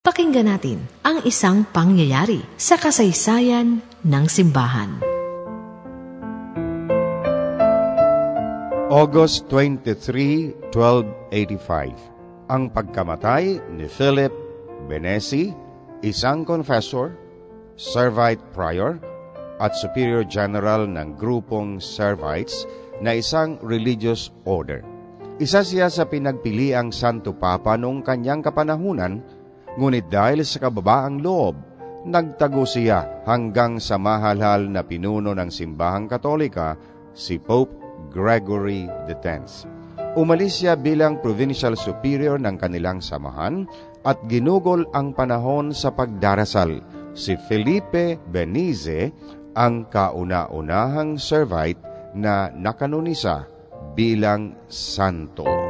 Pakinggan natin ang isang pangyayari sa kasaysayan ng simbahan. August 23, 1285 Ang pagkamatay ni Philip Benesi, isang confessor, Servite Prior, at Superior General ng grupong Servites na isang religious order. Isa siya sa pinagpiliang Santo Papa noong kanyang kapanahunan Ngunit dahil sa kababaang loob, nagtago siya hanggang sa mahalhal na pinuno ng simbahang katolika, si Pope Gregory X. Umalis siya bilang provincial superior ng kanilang samahan at ginugol ang panahon sa pagdarasal. Si Felipe Benize ang kauna-unahang servite na nakanonisa bilang santo.